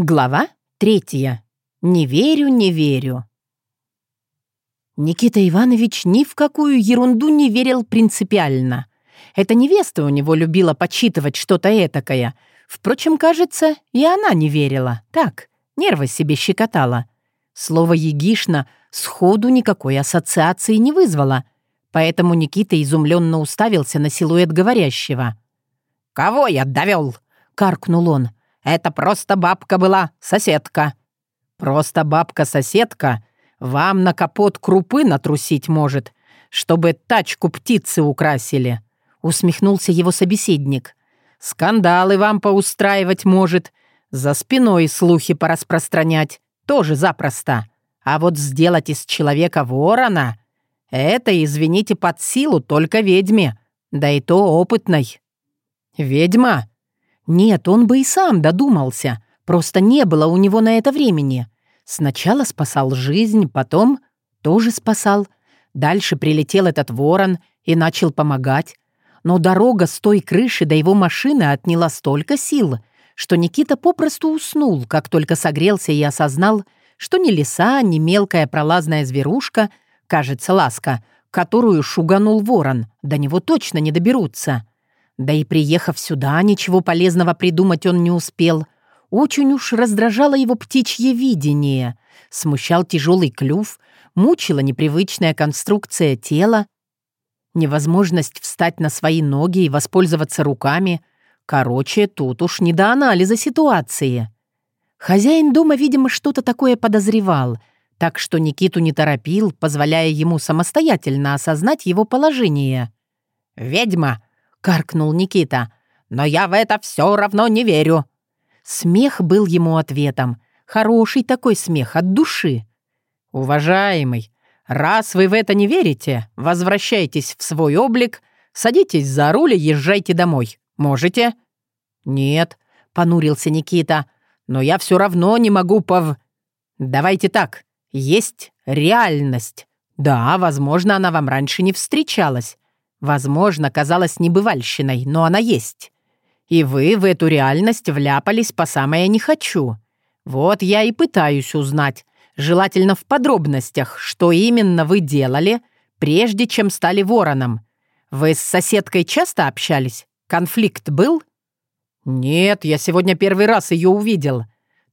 Глава третья. Не верю, не верю. Никита Иванович ни в какую ерунду не верил принципиально. Эта невеста у него любила почитывать что-то этакое. Впрочем, кажется, и она не верила. Так, нервы себе щекотала. Слово «егишна» сходу никакой ассоциации не вызвало, поэтому Никита изумленно уставился на силуэт говорящего. «Кого я довел?» — каркнул он. Это просто бабка была, соседка». «Просто бабка-соседка вам на капот крупы натрусить может, чтобы тачку птицы украсили», — усмехнулся его собеседник. «Скандалы вам поустраивать может, за спиной слухи пораспространять, тоже запросто. А вот сделать из человека ворона — это, извините, под силу только ведьме, да и то опытной». «Ведьма?» Нет, он бы и сам додумался, просто не было у него на это времени. Сначала спасал жизнь, потом тоже спасал. Дальше прилетел этот ворон и начал помогать. Но дорога с той крыши до его машины отняла столько сил, что Никита попросту уснул, как только согрелся и осознал, что ни лиса, ни мелкая пролазная зверушка, кажется, ласка, которую шуганул ворон, до него точно не доберутся. Да и приехав сюда, ничего полезного придумать он не успел. Очень уж раздражало его птичье видение. Смущал тяжелый клюв, мучила непривычная конструкция тела, невозможность встать на свои ноги и воспользоваться руками. Короче, тут уж не до анализа ситуации. Хозяин дома, видимо, что-то такое подозревал, так что Никиту не торопил, позволяя ему самостоятельно осознать его положение. «Ведьма!» — каркнул Никита. «Но я в это все равно не верю». Смех был ему ответом. Хороший такой смех от души. «Уважаемый, раз вы в это не верите, возвращайтесь в свой облик, садитесь за руль и езжайте домой. Можете?» «Нет», — понурился Никита, «но я все равно не могу пов...» «Давайте так, есть реальность. Да, возможно, она вам раньше не встречалась. Возможно, казалась небывальщиной, но она есть. И вы в эту реальность вляпались по самое «не хочу». Вот я и пытаюсь узнать, желательно в подробностях, что именно вы делали, прежде чем стали вороном. Вы с соседкой часто общались? Конфликт был? Нет, я сегодня первый раз ее увидел.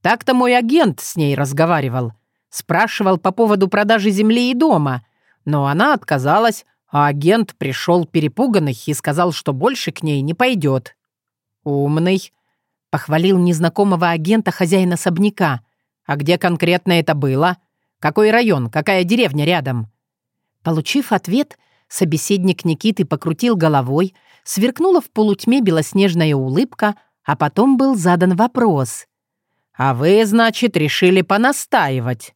Так-то мой агент с ней разговаривал. Спрашивал по поводу продажи земли и дома, но она отказалась, а агент пришел перепуганный и сказал, что больше к ней не пойдет. «Умный», — похвалил незнакомого агента хозяин особняка. «А где конкретно это было? Какой район? Какая деревня рядом?» Получив ответ, собеседник Никиты покрутил головой, сверкнула в полутьме белоснежная улыбка, а потом был задан вопрос. «А вы, значит, решили понастаивать?»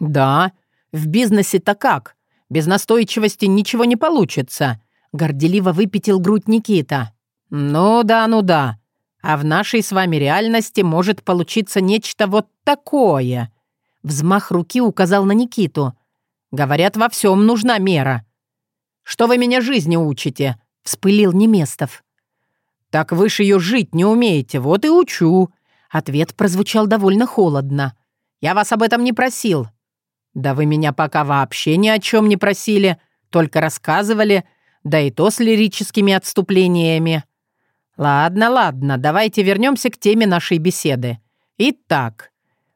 «Да. В бизнесе-то как? Без настойчивости ничего не получится», — горделиво выпятил грудь Никита. «Ну да, ну да. А в нашей с вами реальности может получиться нечто вот такое». Взмах руки указал на Никиту. «Говорят, во всем нужна мера». «Что вы меня жизни учите?» — вспылил Неместов. «Так вы ж ее жить не умеете, вот и учу». Ответ прозвучал довольно холодно. «Я вас об этом не просил. «Да вы меня пока вообще ни о чем не просили, только рассказывали, да и то с лирическими отступлениями». «Ладно, ладно, давайте вернемся к теме нашей беседы. Итак,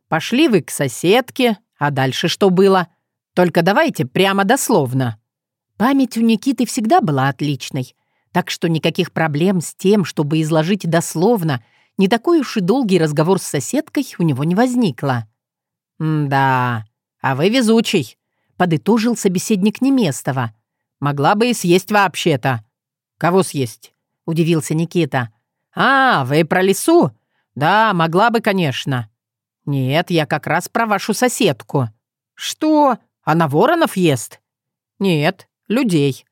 пошли вы к соседке, а дальше что было? Только давайте прямо дословно». Память у Никиты всегда была отличной, так что никаких проблем с тем, чтобы изложить дословно не такой уж и долгий разговор с соседкой у него не возникло. «Да, «А вы везучий», — подытожил собеседник Неместова. «Могла бы и съесть вообще-то». «Кого съесть?» — удивился Никита. «А, вы про лесу? Да, могла бы, конечно». «Нет, я как раз про вашу соседку». «Что? Она воронов ест?» «Нет, людей».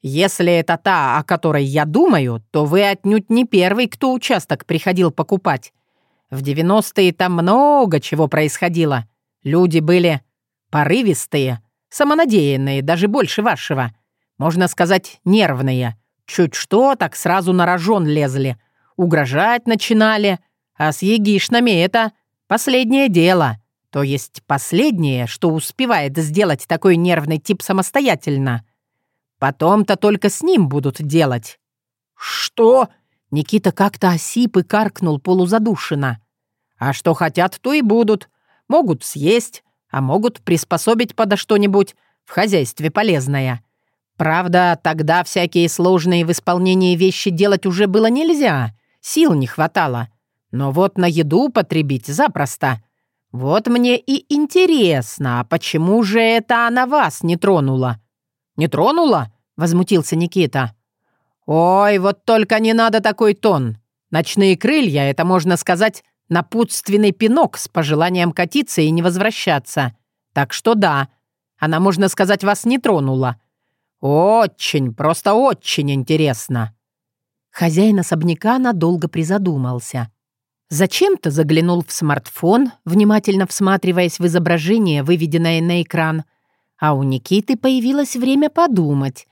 «Если это та, о которой я думаю, то вы отнюдь не первый, кто участок приходил покупать. В девяностые там много чего происходило. Люди были порывистые, самонадеянные, даже больше вашего. Можно сказать, нервные. Чуть что, так сразу на рожон лезли. Угрожать начинали. А с егишнами это последнее дело. То есть последнее, что успевает сделать такой нервный тип самостоятельно. Потом-то только с ним будут делать». «Что?» Никита как-то осип и каркнул полузадушенно. «А что хотят, то и будут. Могут съесть, а могут приспособить подо что-нибудь в хозяйстве полезное. Правда, тогда всякие сложные в исполнении вещи делать уже было нельзя, сил не хватало. Но вот на еду потребить запросто. Вот мне и интересно, а почему же это она вас не тронула?» «Не тронула?» — возмутился Никита. «Ой, вот только не надо такой тон. Ночные крылья — это, можно сказать, напутственный пинок с пожеланием катиться и не возвращаться. Так что да, она, можно сказать, вас не тронула. Очень, просто очень интересно». Хозяин особняка надолго призадумался. Зачем-то заглянул в смартфон, внимательно всматриваясь в изображение, выведенное на экран, а у Никиты появилось время подумать.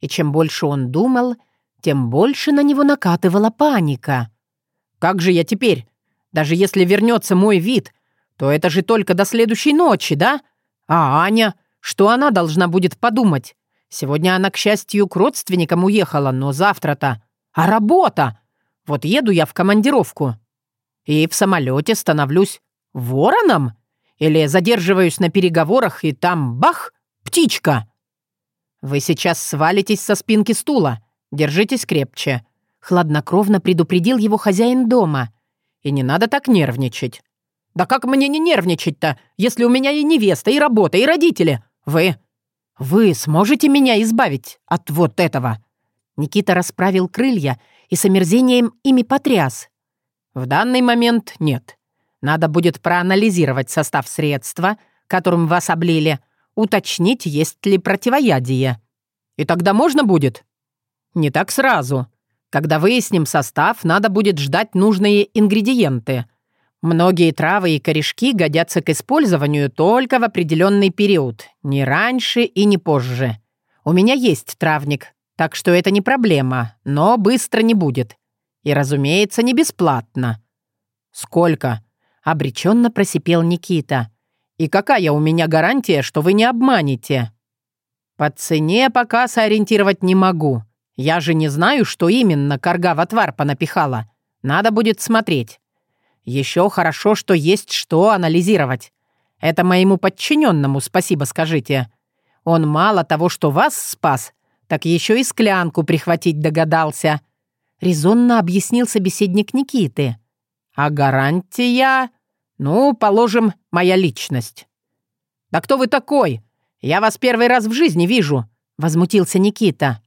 И чем больше он думал, тем больше на него накатывала паника. «Как же я теперь? Даже если вернется мой вид, то это же только до следующей ночи, да? А Аня? Что она должна будет подумать? Сегодня она, к счастью, к родственникам уехала, но завтра-то... А работа? Вот еду я в командировку. И в самолете становлюсь вороном? Или задерживаюсь на переговорах, и там бах, птичка? Вы сейчас свалитесь со спинки стула. Держитесь крепче. Хладнокровно предупредил его хозяин дома. И не надо так нервничать. Да как мне не нервничать-то, если у меня и невеста, и работа, и родители? Вы... Вы сможете меня избавить от вот этого?» Никита расправил крылья и с омерзением ими потряс. «В данный момент нет. Надо будет проанализировать состав средства, которым вас облили, уточнить, есть ли противоядие. И тогда можно будет?» «Не так сразу. Когда выясним состав, надо будет ждать нужные ингредиенты. Многие травы и корешки годятся к использованию только в определенный период, не раньше и не позже. У меня есть травник, так что это не проблема, но быстро не будет. И, разумеется, не бесплатно». «Сколько?» — обреченно просипел Никита. «И какая у меня гарантия, что вы не обманете?» «По цене пока сориентировать не могу. Я же не знаю, что именно корга в отвар понапихала. Надо будет смотреть. Еще хорошо, что есть что анализировать. Это моему подчиненному спасибо скажите. Он мало того, что вас спас, так еще и склянку прихватить догадался. Резонно объяснил собеседник Никиты. А гарантия... Ну, положим, моя личность. «Да кто вы такой? Я вас первый раз в жизни вижу», — возмутился Никита.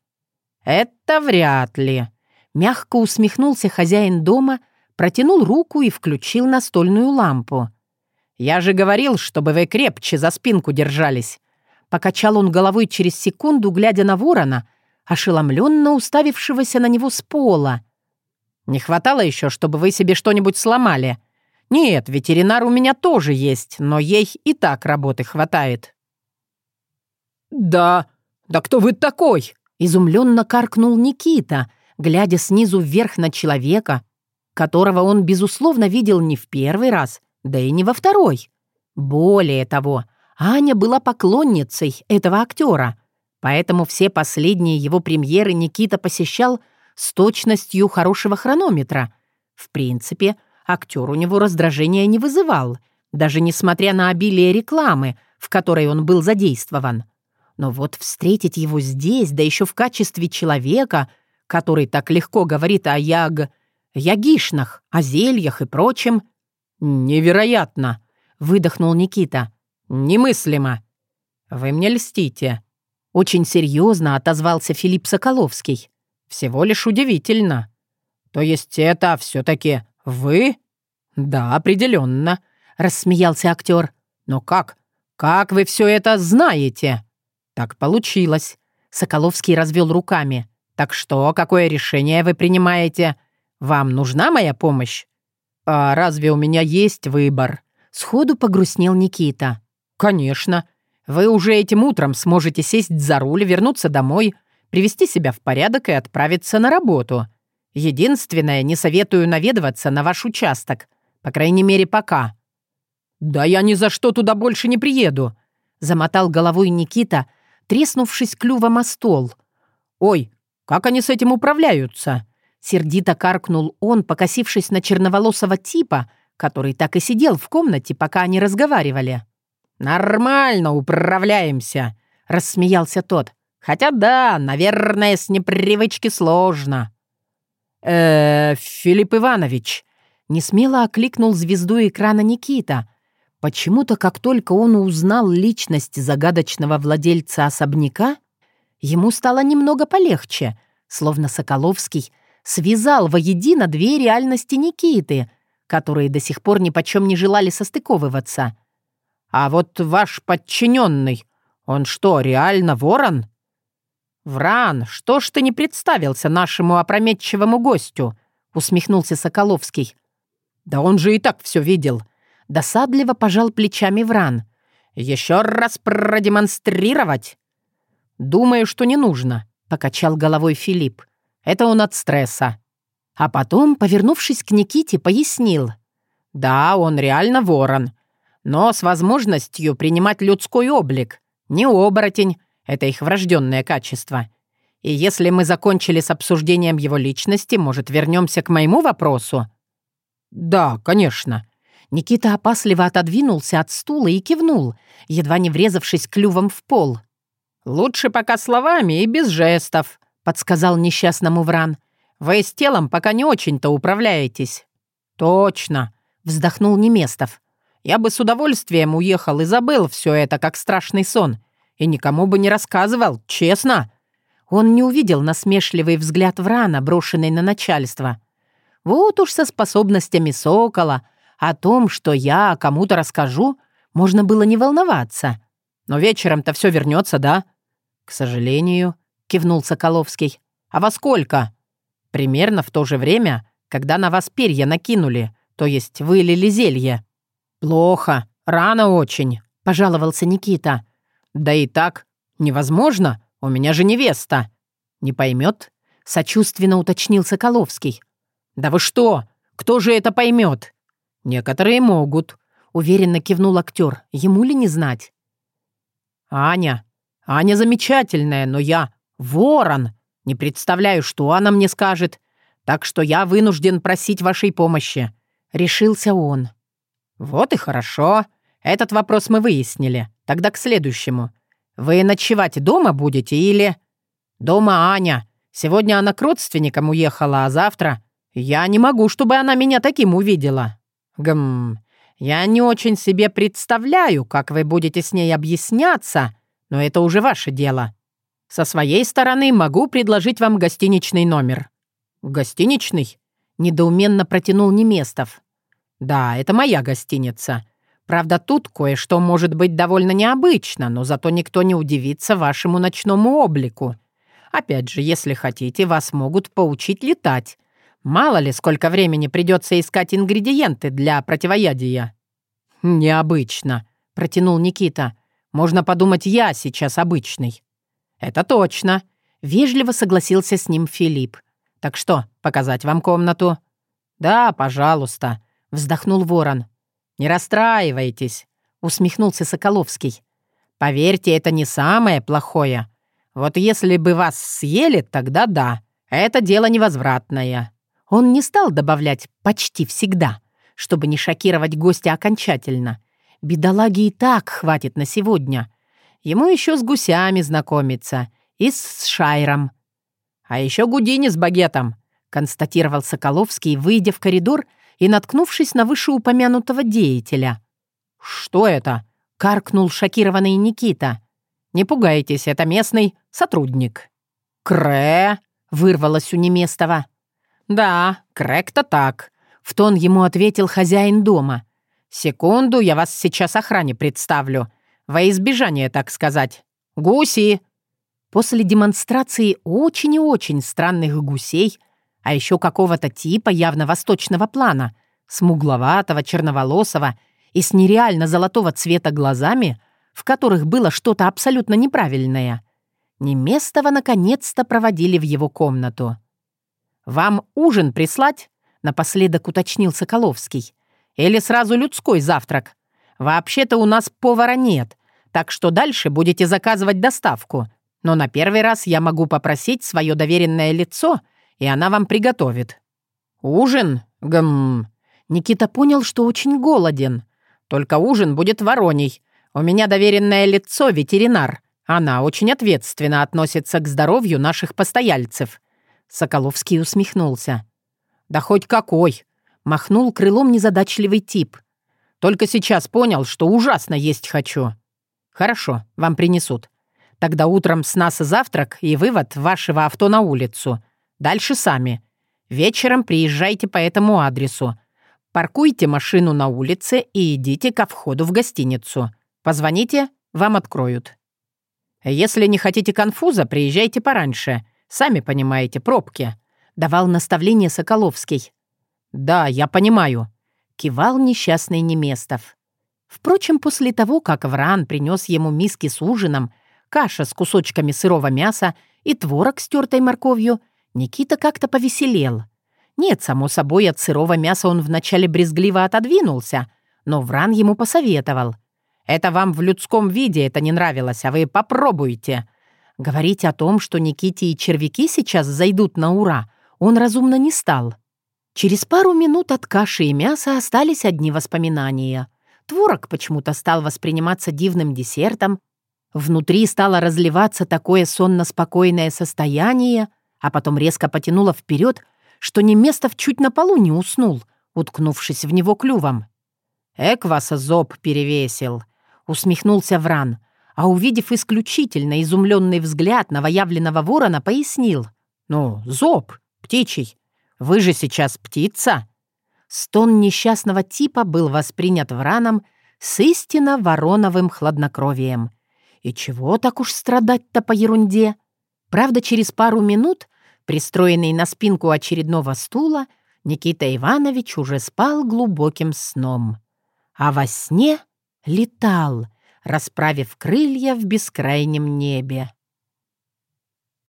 «Это вряд ли». Мягко усмехнулся хозяин дома, протянул руку и включил настольную лампу. «Я же говорил, чтобы вы крепче за спинку держались». Покачал он головой через секунду, глядя на ворона, ошеломленно уставившегося на него с пола. «Не хватало еще, чтобы вы себе что-нибудь сломали. Нет, ветеринар у меня тоже есть, но ей и так работы хватает». «Да, да кто вы такой?» Изумленно каркнул Никита, глядя снизу вверх на человека, которого он, безусловно, видел не в первый раз, да и не во второй. Более того, Аня была поклонницей этого актера, поэтому все последние его премьеры Никита посещал с точностью хорошего хронометра. В принципе, актер у него раздражения не вызывал, даже несмотря на обилие рекламы, в которой он был задействован. Но вот встретить его здесь, да еще в качестве человека, который так легко говорит о яг... ягишнах, о зельях и прочем... «Невероятно!» — выдохнул Никита. «Немыслимо!» «Вы мне льстите!» Очень серьезно отозвался Филипп Соколовский. «Всего лишь удивительно!» «То есть это все-таки вы?» «Да, определенно», — рассмеялся актер. «Но как? Как вы все это знаете?» «Так получилось». Соколовский развел руками. «Так что, какое решение вы принимаете? Вам нужна моя помощь?» «А разве у меня есть выбор?» Сходу погрустнел Никита. «Конечно. Вы уже этим утром сможете сесть за руль, вернуться домой, привести себя в порядок и отправиться на работу. Единственное, не советую наведываться на ваш участок. По крайней мере, пока». «Да я ни за что туда больше не приеду», — замотал головой Никита, треснувшись клювом о стол. «Ой, как они с этим управляются?» Сердито каркнул он, покосившись на черноволосого типа, который так и сидел в комнате, пока они разговаривали. «Нормально управляемся», — рассмеялся тот. «Хотя да, наверное, с непривычки сложно». «Э, Филипп Иванович», — несмело окликнул звезду экрана Никита. Почему-то, как только он узнал личность загадочного владельца особняка, ему стало немного полегче, словно Соколовский связал воедино две реальности Никиты, которые до сих пор ни почем не желали состыковываться. «А вот ваш подчиненный, он что, реально ворон?» «Вран, что ж ты не представился нашему опрометчивому гостю?» — усмехнулся Соколовский. «Да он же и так все видел». Досадливо пожал плечами Вран. «Еще раз продемонстрировать?» «Думаю, что не нужно», — покачал головой Филипп. «Это он от стресса». А потом, повернувшись к Никите, пояснил. «Да, он реально ворон, но с возможностью принимать людской облик. Не оборотень, это их врожденное качество. И если мы закончили с обсуждением его личности, может, вернемся к моему вопросу?» «Да, конечно». Никита опасливо отодвинулся от стула и кивнул, едва не врезавшись клювом в пол. «Лучше пока словами и без жестов», — подсказал несчастному Вран. «Вы с телом пока не очень-то управляетесь». «Точно», — вздохнул Неместов. «Я бы с удовольствием уехал и забыл все это, как страшный сон. И никому бы не рассказывал, честно». Он не увидел насмешливый взгляд Врана, брошенный на начальство. Вот уж со способностями сокола, о том, что я кому-то расскажу, можно было не волноваться. Но вечером-то все вернется, да? К сожалению, кивнул Соколовский. А во сколько? Примерно в то же время, когда на вас перья накинули, то есть вылили зелье. Плохо, рано очень, пожаловался Никита. «Да и так. Невозможно. У меня же невеста». «Не поймет?» — сочувственно уточнил Соколовский. «Да вы что? Кто же это поймет?» «Некоторые могут», — уверенно кивнул актер. «Ему ли не знать?» «Аня. Аня замечательная, но я ворон. Не представляю, что она мне скажет. Так что я вынужден просить вашей помощи», — решился он. «Вот и хорошо. Этот вопрос мы выяснили. Тогда к следующему. Вы ночевать дома будете или...» «Дома Аня. Сегодня она к родственникам уехала, а завтра...» «Я не могу, чтобы она меня таким увидела». «Гм... Я не очень себе представляю, как вы будете с ней объясняться, но это уже ваше дело. Со своей стороны могу предложить вам гостиничный номер». «Гостиничный?» — недоуменно протянул Неместов. «Да, это моя гостиница. Правда, тут кое-что может быть довольно необычно, но зато никто не удивится вашему ночному облику. Опять же, если хотите, вас могут поучить летать. Мало ли, сколько времени придется искать ингредиенты для противоядия». «Необычно», — протянул Никита. «Можно подумать, я сейчас обычный». «Это точно», — вежливо согласился с ним Филипп. «Так что, показать вам комнату?» «Да, пожалуйста», — вздохнул ворон. «Не расстраивайтесь», — усмехнулся Соколовский. «Поверьте, это не самое плохое. Вот если бы вас съели, тогда да, это дело невозвратное». Он не стал добавлять «почти всегда», чтобы не шокировать гостя окончательно. Бедолаги и так хватит на сегодня. Ему еще с гусями знакомиться и с Шайром. А еще Гудини с багетом, констатировал Соколовский, выйдя в коридор и наткнувшись на вышеупомянутого деятеля. «Что это?» — каркнул шокированный Никита. «Не пугайтесь, это местный сотрудник». «Крэ!» — вырвалось у Неместова. «Да, Крэк-то так», — в тон ему ответил хозяин дома. «Секунду, я вас сейчас охране представлю. Во избежание, так сказать. Гуси!» После демонстрации очень и очень странных гусей — а еще какого-то типа явно восточного плана, смугловатого, черноволосого и с нереально золотого цвета глазами, в которых было что-то абсолютно неправильное. Неместова наконец-то проводили в его комнату. «Вам ужин прислать?» — напоследок уточнил Соколовский. «Или сразу людской завтрак? Вообще-то у нас повара нет, так что дальше будете заказывать доставку. Но на первый раз я могу попросить свое доверенное лицо, и она вам приготовит». «Ужин? Гм...» Никита понял, что очень голоден. «Только ужин будет вороней. У меня доверенное лицо — ветеринар. Она очень ответственно относится к здоровью наших постояльцев». Соколовский усмехнулся. «Да хоть какой!» — махнул крылом незадачливый тип. «Только сейчас понял, что ужасно есть хочу». «Хорошо, вам принесут. Тогда утром с нас завтрак и вывод вашего авто на улицу. Дальше сами. Вечером приезжайте по этому адресу. Паркуйте машину на улице и идите ко входу в гостиницу. Позвоните, вам откроют. Если не хотите конфуза, приезжайте пораньше. Сами понимаете, пробки», — давал наставление Соколовский. «Да, я понимаю», — кивал несчастный Неместов. Впрочем, после того, как Вран принес ему миски с ужином, каша с кусочками сырого мяса и творог с тертой морковью, Никита как-то повеселел. Нет, само собой, от сырого мяса он вначале брезгливо отодвинулся, но Вран ему посоветовал. «Это вам в людском виде это не нравилось, а вы попробуйте». Говорить о том, что Никите и червяки сейчас зайдут на ура, он разумно не стал. Через пару минут от каши и мяса остались одни воспоминания. Творог почему-то стал восприниматься дивным десертом, Внутри стало разливаться такое сонно-спокойное состояние, а потом резко потянуло вперед, что Неместов чуть на полу не уснул, уткнувшись в него клювом. «Эк вас зоб перевесил», — усмехнулся Вран, а, увидев исключительно изумленный взгляд новоявленного ворона, пояснил. «Ну, зоб, птичий, вы же сейчас птица». Стон несчастного типа был воспринят Враном с истинно вороновым хладнокровием — и чего так уж страдать-то по ерунде? Правда, через пару минут, пристроенный на спинку очередного стула, Никита Иванович уже спал глубоким сном. А во сне летал, расправив крылья в бескрайнем небе.